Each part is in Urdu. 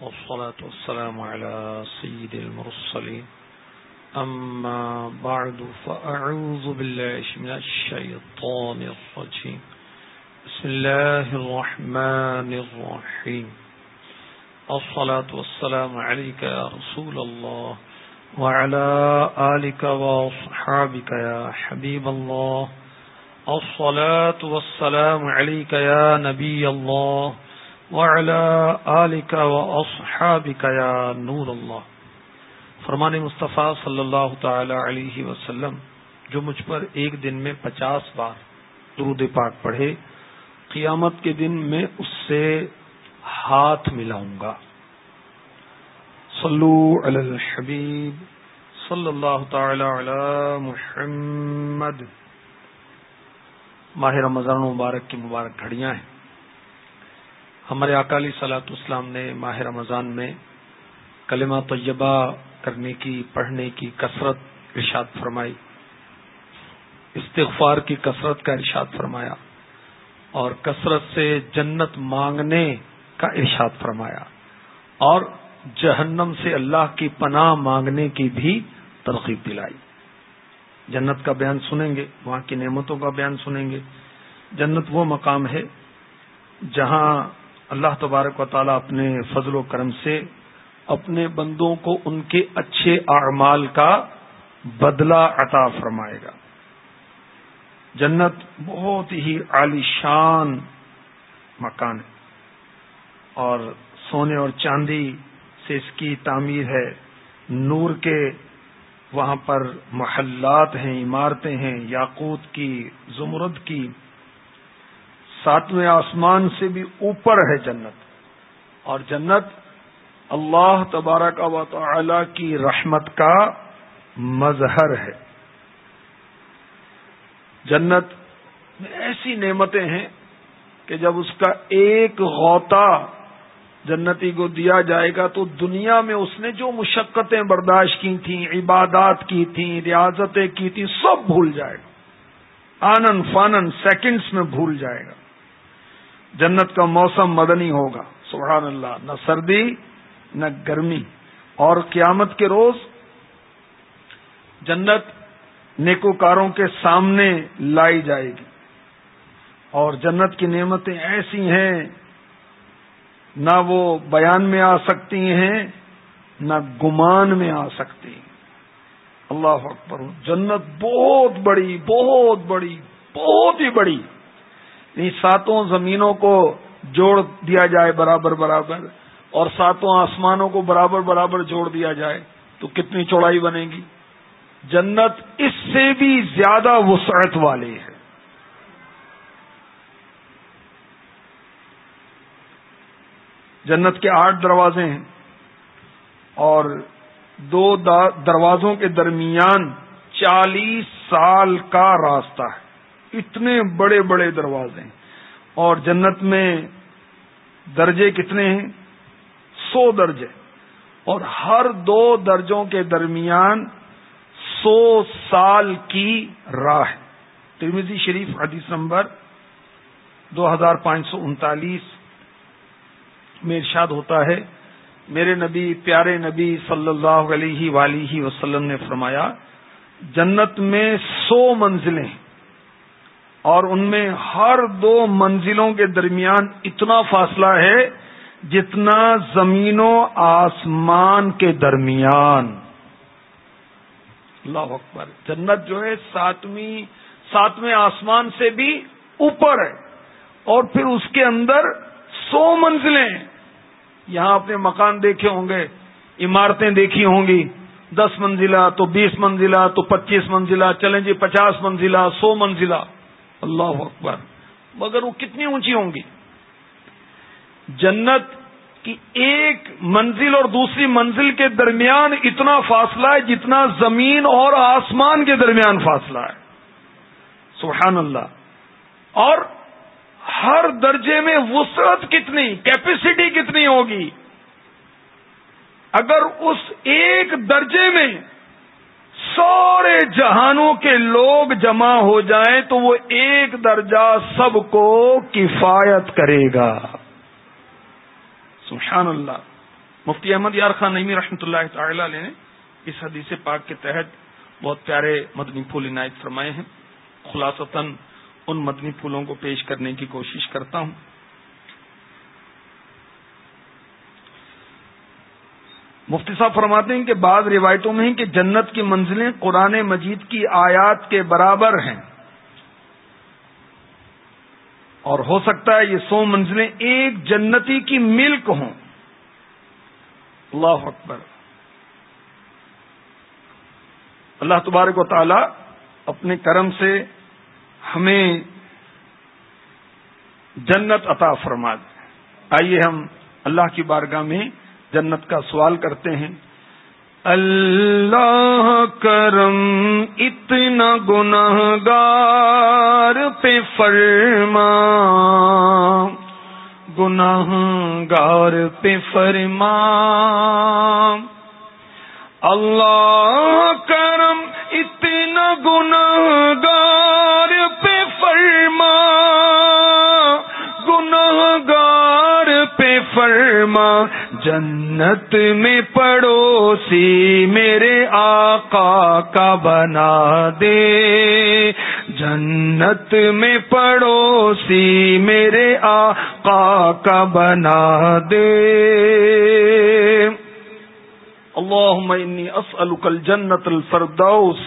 والصلاة والسلام على سيد المرسلين. أما بعد، فأعوذ بالله من الشيطان الرجيم. بسم الله الرحمن الرحيم. الصلاة والسلام عليك يا رسول الله وعلى آلك وصحابك يا حبيب الله. الصلاة والسلام عليك يا نبي الله وعلى آلك وأصحابك يا نور الله. فرمان مصطفیٰ صلی اللہ تعالی علیہ وسلم، جو مجھ پر ایک دن میں پچاس بار درود پاک پڑھے، قیامت کے دن میں اس سے ہاتھ ملاؤں گا۔ صلو علی الحبیب صلی اللہ تعالی علی محمد۔ ماہ رمضان مبارک کی مبارک گھڑیاں ہیں۔ ہمارے اکالی سلاط اسلام نے ماہ رمضان میں کلمہ طیبہ کرنے کی، پڑھنے کی کثرت ارشاد فرمائی۔ استغفار کی کثرت کا ارشاد فرمایا اور کثرت سے جنت مانگنے کا ارشاد فرمایا اور جہنم سے اللہ کی پناہ مانگنے کی بھی ترغیب دلائی۔ جنت کا بیان سنیں گے، وہاں کی نعمتوں کا بیان سنیں گے۔ جنت وہ مقام ہے جہاں اللہ تبارک و تعالیٰ اپنے فضل و کرم سے اپنے بندوں کو ان کے اچھے اعمال کا بدلہ عطا فرمائے گا۔ جنت بہت ہی عالی شان مکان ہے۔ اور سونے اور چاندی سے اس کی تعمیر ہے۔ نور کے وہاں پر محلات ہیں، عمارتیں ہیں، یاقوت کی، زمرد کی ساتویں آسمان سے بھی اوپر ہے جنت۔ اور جنت اللہ تبارک و تعالی کی رحمت کا مظہر ہے۔ جنت میں ایسی نعمتیں ہیں کہ جب اس کا ایک غوطہ جنتی کو دیا جائے گا تو دنیا میں اس نے جو مشقتیں برداشت کی تھیں، عبادات کی تھیں، ریاضتیں کی تھیں، سب بھول جائے گا۔ آنن فانن سیکنڈز میں بھول جائے گا۔ جنت کا موسم مدنی ہوگا۔ سبحان اللہ، نہ سردی، نہ گرمی۔ اور قیامت کے روز جنت نیکوکاروں کے سامنے لائی جائے گی۔ اور جنت کی نعمتیں ایسی ہیں، نہ وہ بیان میں آ سکتی ہیں، نہ گمان میں آ سکتی ہیں۔ اللہ اکبر، جنت بہت بڑی بہت بڑی، بہت ہی بڑی۔ یعنی ساتوں زمینوں کو جوڑ دیا جائے برابر برابر اور ساتوں آسمانوں کو برابر برابر جوڑ دیا جائے، تو کتنی چوڑائی بنے گی؟ جنت اس سے بھی زیادہ وسعت والی ہے۔ جنت کے آٹھ دروازے ہیں اور دو دروازوں کے درمیان چالیس سال کا راستہ ہے۔ اتنے بڑے بڑے دروازے ہیں۔ اور جنت میں درجے کتنے ہیں؟ سو درجے۔ اور ہر دو درجوں کے درمیان سو سال کی راہ ترمیزی شریف حدیث نمبر دو ہزار پانچ سو انتالیس میں ارشاد ہوتا ہے، میرے نبی، پیارے نبی صلی اللہ علیہ ولیہ وسلم نے فرمایا، جنت میں سو منزلیں ہیں۔ اور ان میں ہر دو منزلوں کے درمیان اتنا فاصلہ ہے جتنا زمین و آسمان کے درمیان۔ اللہ اکبر۔ جنت جو ہے ساتویں ساتویں آسمان سے بھی اوپر ہے۔ اور پھر اس کے اندر سو منزلیں یہاں اپنے مکان دیکھے ہوں گے، عمارتیں دیکھی ہوں گی۔ دس منزلہ، تو بیس منزلہ، تو پچیس منزلہ، چلیں جی پچاس منزلہ، سو منزلہ۔ اللہ اکبر۔ مگر وہ کتنی اونچی ہوں گی؟ جنت کی ایک منزل اور دوسری منزل کے درمیان اتنا فاصلہ ہے جتنا زمین اور آسمان کے درمیان فاصلہ ہے۔ سبحان اللہ۔ اور ہر درجے میں وسعت کتنی کیپیسٹی کتنی ہوگی؟ اگر اس ایک درجے میں سارے جہانوں کے لوگ جمع ہو جائیں تو وہ ایک درجہ سب کو کفایت کرے گا۔ سبحان اللہ۔ مفتی احمد یار خان نئی رحمۃ اللہ تعالی علیہ نے اس حدیث پاک کے تحت بہت پیارے مدنی پھول عنایت فرمائے ہیں۔ خلاصتاً ان مدنی پھولوں کو پیش کرنے کی کوشش کرتا ہوں۔ مفتی صاحب فرماتے ہیں کہ بعض روایتوں میں ہیں کہ جنت کی منزلیں قرآن مجید کی آیات کے برابر ہیں۔ اور ہو سکتا ہے یہ سو منزلیں ایک جنتی کی ملک ہوں۔ اللہ اکبر۔ اللہ تبارک و تعالی اپنے کرم سے ہمیں جنت عطا فرما دے۔ آئیے ہم اللہ کی بارگاہ میں جنت کا سوال کرتے ہیں۔ اللہ کرم اتنا گناہ گار پہ فرما۔ گناہ گار پہ فرما۔ اللہ کرم اتنا گناہ گار جنت میں پڑوسی میرے آقا کا بنا دے۔ جنت میں پڑوسی میرے آقا کا بنا دے۔ اللهم انی اسألک الجنت الفردوس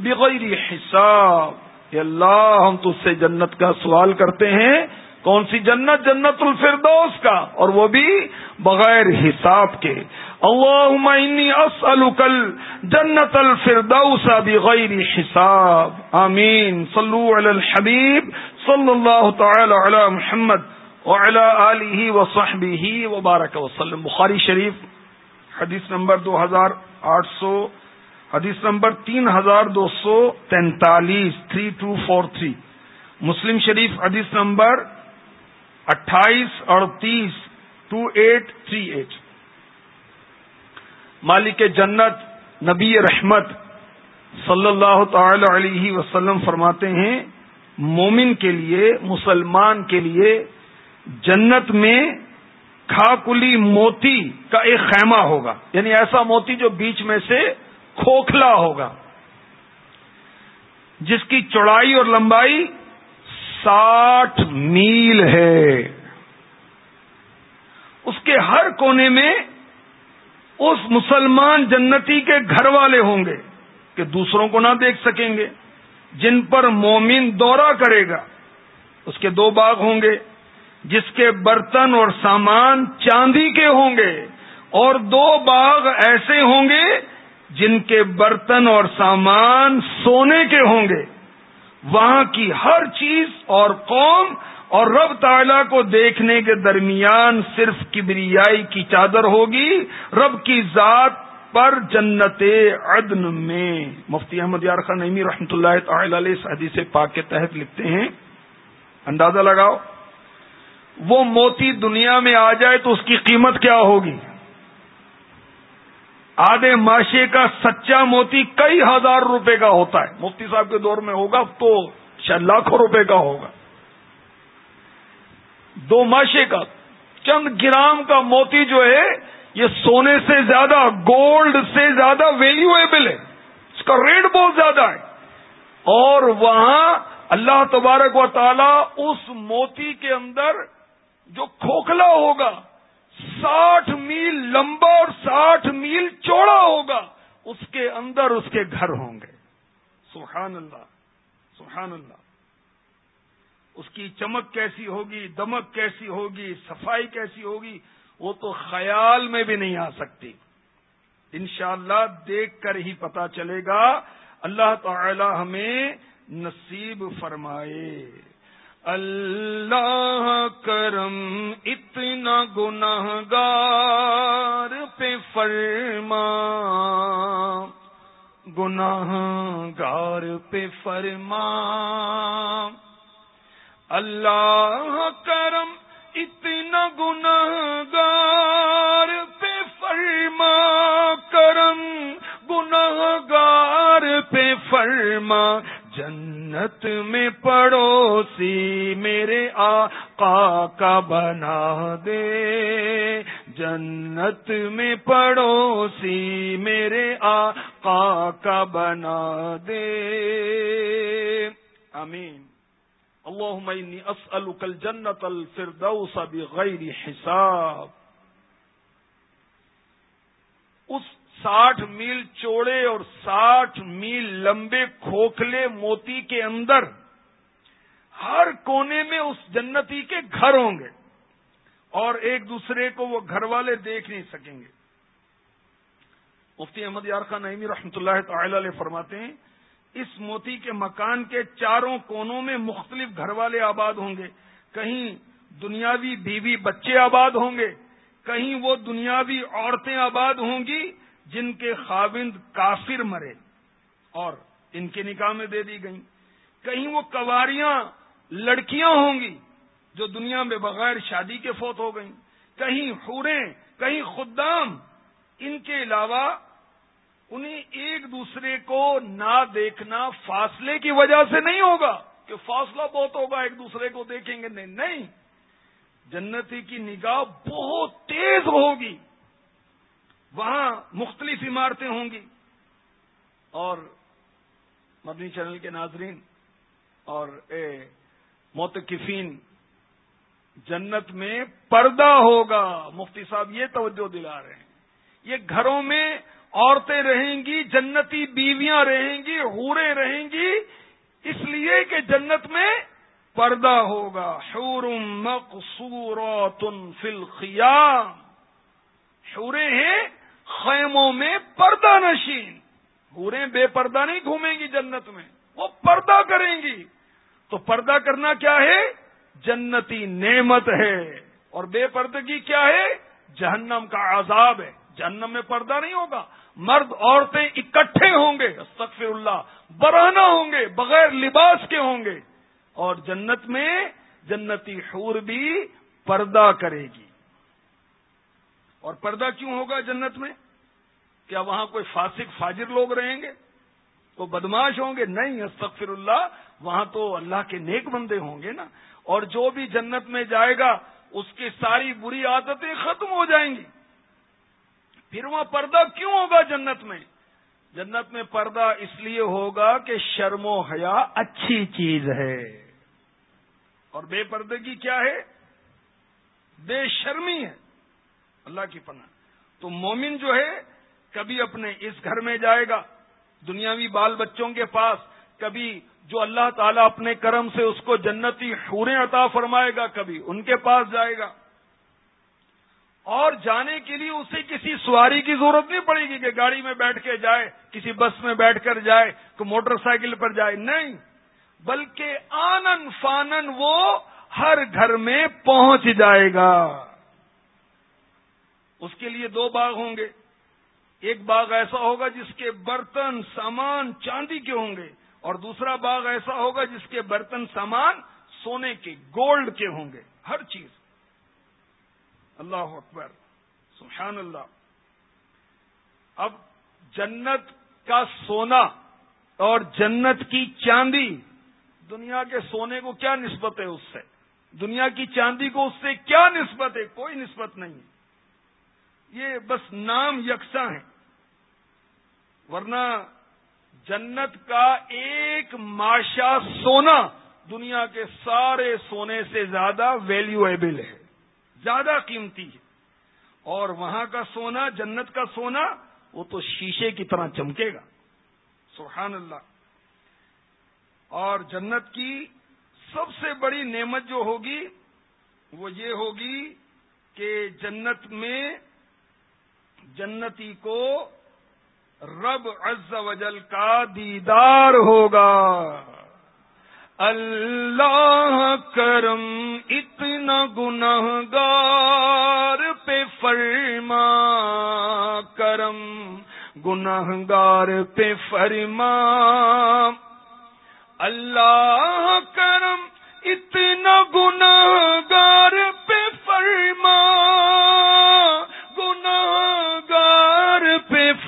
بغیر حساب۔ اللہ، ہم تجھ سے جنت کا سوال کرتے ہیں۔ کون سی جنت؟ جنت الفردوس کا، اور وہ بھی بغیر حساب کے۔ اللهم انی اسألک الجنت الفردوس بغیر حساب۔ آمین۔ صلو علی الحبیب صلی اللہ تعالی علی محمد وعلى آلہ وصحبہ وبارک وسلم۔ بخاری شریف، حدیث نمبر دو ہزار آٹھ سو، حدیث نمبر تین ہزار دو سو تینتالیس، تھری ٹو فور تھری۔ مسلم شریف، حدیث نمبر اٹھائیس اڑتیس ٹو ایٹ تھری ایٹ۔ مالک جنت نبی رحمت صلی اللہ تعالی علیہ وسلم فرماتے ہیں، مومن کے لیے، مسلمان کے لیے جنت میں کھاکلی موتی کا ایک خیمہ ہوگا۔ یعنی ایسا موتی جو بیچ میں سے کھوکھلا ہوگا۔ جس کی چوڑائی اور لمبائی ساٹھ میل ہے۔ اس کے ہر کونے میں اس مسلمان جنتی کے گھر والے ہوں گے کہ دوسروں کو نہ دیکھ سکیں گے، جن پر مومن دورہ کرے گا۔ اس کے دو باغ ہوں گے، جس کے برتن اور سامان چاندی کے ہوں گے۔ اور دو باغ ایسے ہوں گے جن کے برتن اور سامان سونے کے ہوں گے۔ وہاں کی ہر چیز اور قوم اور رب تعالی کو دیکھنے کے درمیان صرف کبریائی کی چادر ہوگی، رب کی ذات پر جنت عدن میں۔ مفتی احمد یار خان نعمی رحمۃ اللہ تعالی علیہ حدیث پاک کے تحت لکھتے ہیں۔ اندازہ لگاؤ، وہ موتی دنیا میں آ جائے تو اس کی قیمت کیا ہوگی؟ آدھے ماشے کا سچا موتی کئی ہزار روپے کا ہوتا ہے۔ مفتی صاحب کے دور میں ہوگا تو شاید لاکھوں روپے کا ہوگا۔ دو ماشے کا، چند گرام کا موتی جو ہے، یہ سونے سے زیادہ، گولڈ سے زیادہ ویلیویبل ہے۔ اس کا ریٹ بہت زیادہ ہے۔ اور وہاں اللہ تبارک و تعالی اس موتی کے اندر جو کھوکھلا ہوگا ساٹھ میل لمبا اور ساٹھ میل چوڑا ہوگا، اس کے اندر اس کے گھر ہوں گے۔ سبحان اللہ سبحان اللہ۔ اس کی چمک کیسی ہوگی، دمک کیسی ہوگی، صفائی کیسی ہوگی، وہ تو خیال میں بھی نہیں آ سکتی۔ انشاءاللہ اللہ دیکھ کر ہی پتا چلے گا، اللہ تعالی ہمیں نصیب فرمائے۔ اللہ کرم اتنا گناہ گار پہ فرما گناہ گار پہ فرما۔ اللہ کرم اتنا گناہ گار پہ فرما، کرم گناہ گار پہ فرما۔ جنت میں پڑوسی میرے آقا کا بنا دے۔ جنت میں پڑوسی میرے آقا کا بنا دے۔ آمین۔ اللهم انی اسألک الجنت الفردوس بغیر حساب۔ اس ساٹھ میل چوڑے اور ساٹھ میل لمبے کھوکھلے موتی کے اندر ہر کونے میں اس جنتی کے گھر ہوں گے اور ایک دوسرے کو وہ گھر والے دیکھ نہیں سکیں گے۔ مفتی احمد یارخان نعیمی رحمۃ اللہ تعالی علیہ فرماتے ہیں، اس موتی کے مکان کے چاروں کونوں میں مختلف گھر والے آباد ہوں گے۔ کہیں دنیاوی بیوی بچے آباد ہوں گے، کہیں وہ دنیاوی عورتیں آباد ہوں گی جن کے خاوند کافر مرے اور ان کے نکاح میں دے دی گئیں۔ کہیں وہ کواریاں لڑکیاں ہوں گی جو دنیا میں بغیر شادی کے فوت ہو گئیں۔ کہیں حوریں، کہیں خدام، ان کے علاوہ انہیں ایک دوسرے کو نہ دیکھنا فاصلے کی وجہ سے نہیں ہوگا کہ فاصلہ بہت ہوگا، ایک دوسرے کو دیکھیں گے۔ نہیں نہیں، جنتی کی نگاہ بہت تیز ہوگی۔ وہاں مختلف عمارتیں ہوں گی اور مدنی چینل کے ناظرین اور اے موتقفین جنت میں پردہ ہوگا۔ مفتی صاحب یہ توجہ دلا رہے ہیں۔ یہ گھروں میں عورتیں رہیں گی، جنتی بیویاں رہیں گی ہورے رہیں گی۔ اس لیے کہ جنت میں پردہ ہوگا۔ شورم مقصورات فی الخیام شورے ہیں خیموں میں پردہ نشین۔ ہورے بے پردہ نہیں گھومیں گی جنت میں، وہ پردہ کریں گی۔ تو پردہ کرنا کیا ہے؟ جنتی نعمت ہے۔ اور بے پردگی کیا ہے؟ جہنم کا عذاب ہے۔ جہنم میں پردہ نہیں ہوگا۔ مرد عورتیں اکٹھے ہوں گے، استغفر اللہ برانا ہوں گے، بغیر لباس کے ہوں گے۔ اور جنت میں جنتی حور بھی پردہ کرے گی۔ اور پردہ کیوں ہوگا جنت میں؟ کیا وہاں کوئی فاسق فاجر لوگ رہیں گے؟ تو بدماش ہوں گے؟ نہیں، استغفر اللہ، وہاں تو اللہ کے نیک بندے ہوں گے نا۔ اور جو بھی جنت میں جائے گا، اس کی ساری بری عادتیں ختم ہو جائیں گی۔ پھر وہاں پردہ کیوں ہوگا جنت میں؟ جنت میں پردہ اس لیے ہوگا کہ شرم و حیا اچھی چیز ہے۔ اور بے پردگی کیا ہے؟ بے شرمی ہے۔ اللہ کی پناہ۔ تو مومن جو ہے، کبھی اپنے اس گھر میں جائے گا، دنیاوی بال بچوں کے پاس، کبھی جو اللہ تعالیٰ اپنے کرم سے اس کو جنتی حوریں عطا فرمائے گا، کبھی ان کے پاس جائے گا۔ اور جانے کے لیے اسے کسی سواری کی ضرورت نہیں پڑے گی کہ گاڑی میں بیٹھ کے جائے، کسی بس میں بیٹھ کر جائے کہ موٹر سائیکل پر جائے۔ نہیں، بلکہ آنن فانن وہ ہر گھر میں پہنچ جائے گا۔ اس کے لیے دو باغ ہوں گے۔ ایک باغ ایسا ہوگا جس کے برتن سامان چاندی کے ہوں گے، اور دوسرا باغ ایسا ہوگا جس کے برتن سامان سونے کے گولڈ کے ہوں گے۔ ہر چیز۔ اللہ اکبر۔ سبحان اللہ۔ اب جنت کا سونا اور جنت کی چاندی، دنیا کے سونے کو کیا نسبت ہے اس سے؟ دنیا کی چاندی کو اس سے کیا نسبت ہے؟ کوئی نسبت نہیں یہ بس نام یکساں ہے ورنہ جنت کا ایک ماشا سونا دنیا کے سارے سونے سے زیادہ ویلیویبل ہے۔ زیادہ قیمتی ہے۔ اور وہاں کا سونا، جنت کا سونا، وہ تو شیشے کی طرح چمکے گا۔ سبحان اللہ اور جنت کی سب سے بڑی نعمت جو ہوگی، وہ یہ ہوگی کہ جنت میں جنتی کو رب عز وجل کا دیدار ہوگا۔ اللہ کرم اتنا گناہ گار پہ فرما کرم۔ گناہ گار پہ فرما۔ اللہ کرم اتنا گناہ گار پہ فرما۔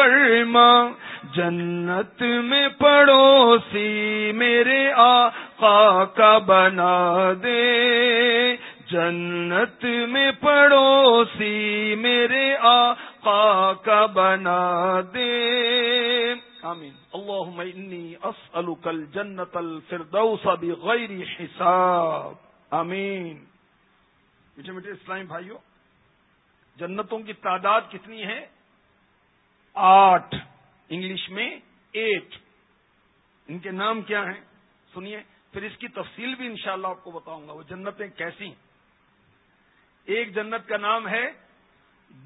فرما جنت میں پڑوسی میرے آقا کا بنا دے۔ جنت میں پڑوسی میرے آقا کا بنا دے۔ آمین۔ اللہم انی اسألک الجنت الفردوس بغیر حساب۔ آمین۔ میٹھے میٹھے اسلامی بھائیوں جنتوں کی تعداد کتنی ہے؟ آٹھ، انگلش میں ایٹ۔ ان کے نام کیا ہیں؟ سنیے، پھر اس کی تفصیل بھی انشاءاللہ شاء آپ کو بتاؤں گا۔ وہ جنتیں کیسی ایک جنت کا نام ہے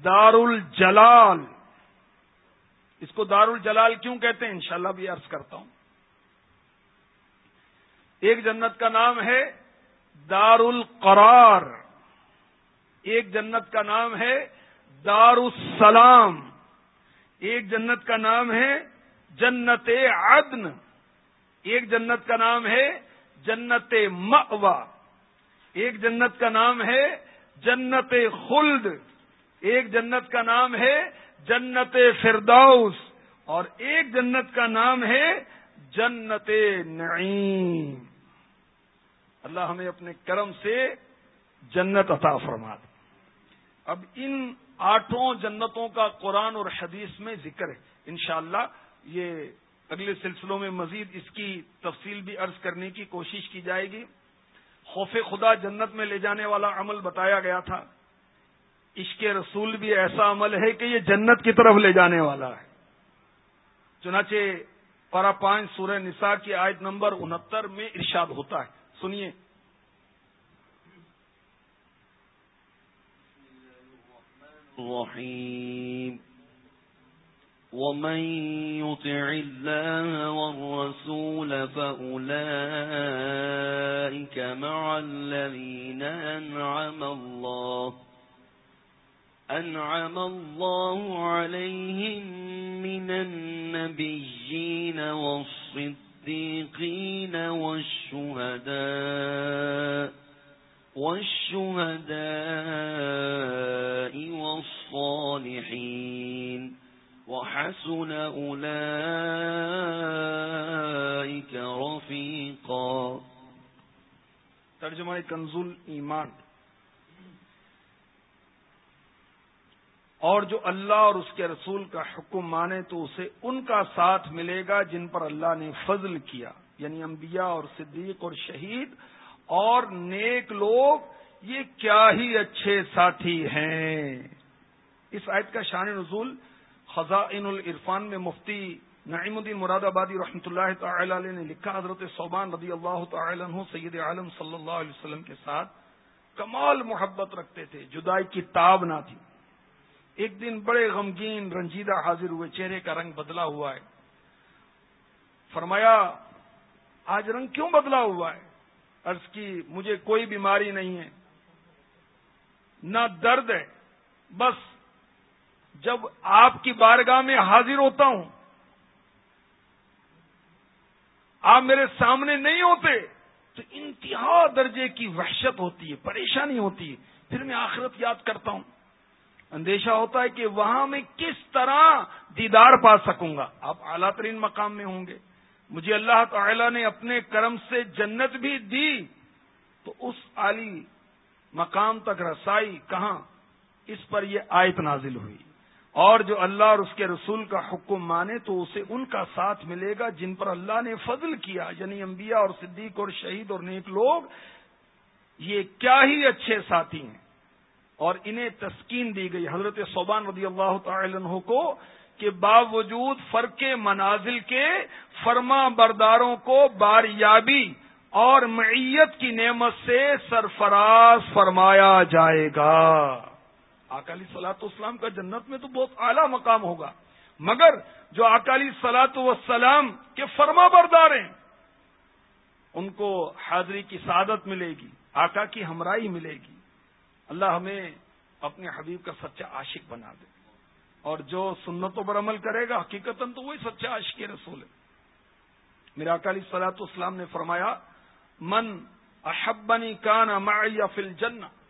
دار الجلال اس کو دار الجلال کیوں کہتے ہیں؟ انشاءاللہ بھی عرض کرتا ہوں۔ ایک جنت کا نام ہے دار القرار ایک جنت کا نام ہے دار السلام ایک جنت کا نام ہے جنت عدن۔ ایک جنت کا نام ہے جنت مأوا ایک جنت کا نام ہے جنت خلد۔ ایک جنت کا نام ہے جنت فردوس۔ اور ایک جنت کا نام ہے جنت نعیم۔ اللہ ہمیں اپنے کرم سے جنت عطا فرما دے اب ان آٹھوں جنتوں کا قرآن اور حدیث میں ذکر ہے۔ انشاءاللہ یہ اگلے سلسلوں میں مزید اس کی تفصیل بھی عرض کرنے کی کوشش کی جائے گی۔ خوف خدا جنت میں لے جانے والا عمل بتایا گیا تھا۔ عشق رسول بھی ایسا عمل ہے کہ یہ جنت کی طرف لے جانے والا ہے۔ چنانچہ پارا پانچ سورہ نساء کی آیت نمبر انہتر میں ارشاد ہوتا ہے۔ سنیے۔ الرحيم. ومن يطع الله والرسول فأولئك مع الذين أنعم الله أنعم الله عليهم من النبيين والصديقين والشهداء والشهداء والصديقين والصالحين وحسن أولئك رفيقا ترجمہ کنزول ایمان۔ اور جو اللہ اور اس کے رسول کا حکم مانے تو اسے ان کا ساتھ ملے گا جن پر اللہ نے فضل کیا۔ یعنی انبیاء اور صدیق اور شہید اور نیک لوگ، یہ کیا ہی اچھے ساتھی ہیں۔ اس آیت کا شان نزول خزائن العرفان میں مفتی نعیم الدین مراد آبادی رحمۃ اللہ تعالی علیہ نے لکھا، حضرت صوبان رضی اللہ تعالی عنہ سید عالم صلی اللہ علیہ وسلم کے ساتھ کمال محبت رکھتے تھے، جدائی کی تاب نہ تھی۔ ایک دن بڑے غمگین رنجیدہ حاضر ہوئے، چہرے کا رنگ بدلا ہوا ہے۔ فرمایا، آج رنگ کیوں بدلا ہوا ہے؟ عرض کی، مجھے کوئی بیماری نہیں ہے، نہ درد ہے، بس جب آپ کی بارگاہ میں حاضر ہوتا ہوں، آپ میرے سامنے نہیں ہوتے، تو انتہا درجے کی وحشت ہوتی ہے، پریشانی ہوتی ہے۔ پھر میں آخرت یاد کرتا ہوں۔ اندیشہ ہوتا ہے کہ وہاں میں کس طرح دیدار پا سکوں گا۔ آپ اعلیٰ ترین مقام میں ہوں گے۔ مجھے اللہ تعالی نے اپنے کرم سے جنت بھی دی، تو اس عالی مقام تک رسائی کہاں؟ اس پر یہ آیت نازل ہوئی۔ اور جو اللہ اور اس کے رسول کا حکم مانے تو اسے ان کا ساتھ ملے گا جن پر اللہ نے فضل کیا یعنی انبیاء اور صدیق اور شہید اور نیک لوگ۔ یہ کیا ہی اچھے ساتھی ہیں۔ اور انہیں تسکین دی گئی۔ حضرت صوبان رضی اللہ تعالی عنہ کو کہ باوجود فرق منازل کے فرما برداروں کو باریابی اور معیت کی نعمت سے سرفراز فرمایا جائے گا۔ اکالی سلاط اسلام کا جنت میں تو بہت اعلیٰ مقام ہوگا۔ مگر جو اکالی سلاط وسلام کے فرما بردار ہیں، ان کو حاضری کی سعادت ملے گی، آقا کی ہمراہی ملے گی۔ اللہ ہمیں اپنے حبیب کا سچا عاشق بنا دے۔ اور جو سنتوں پر عمل کرے گا حقیقت تو وہی سچا عاشق رسول ہے۔ میرا اکالی سلاط اسلام نے فرمایا، من احبنی کان معیہ فل جنت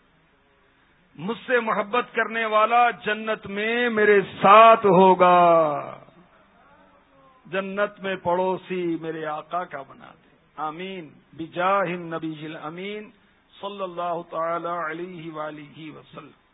مجھ سے محبت کرنے والا جنت میں میرے ساتھ ہوگا۔ جنت میں پڑوسی میرے آقا کا بنا دے۔ آمین۔ بجاہ نبی امین صلی اللہ تعالی علیہ وآلہ وسلم۔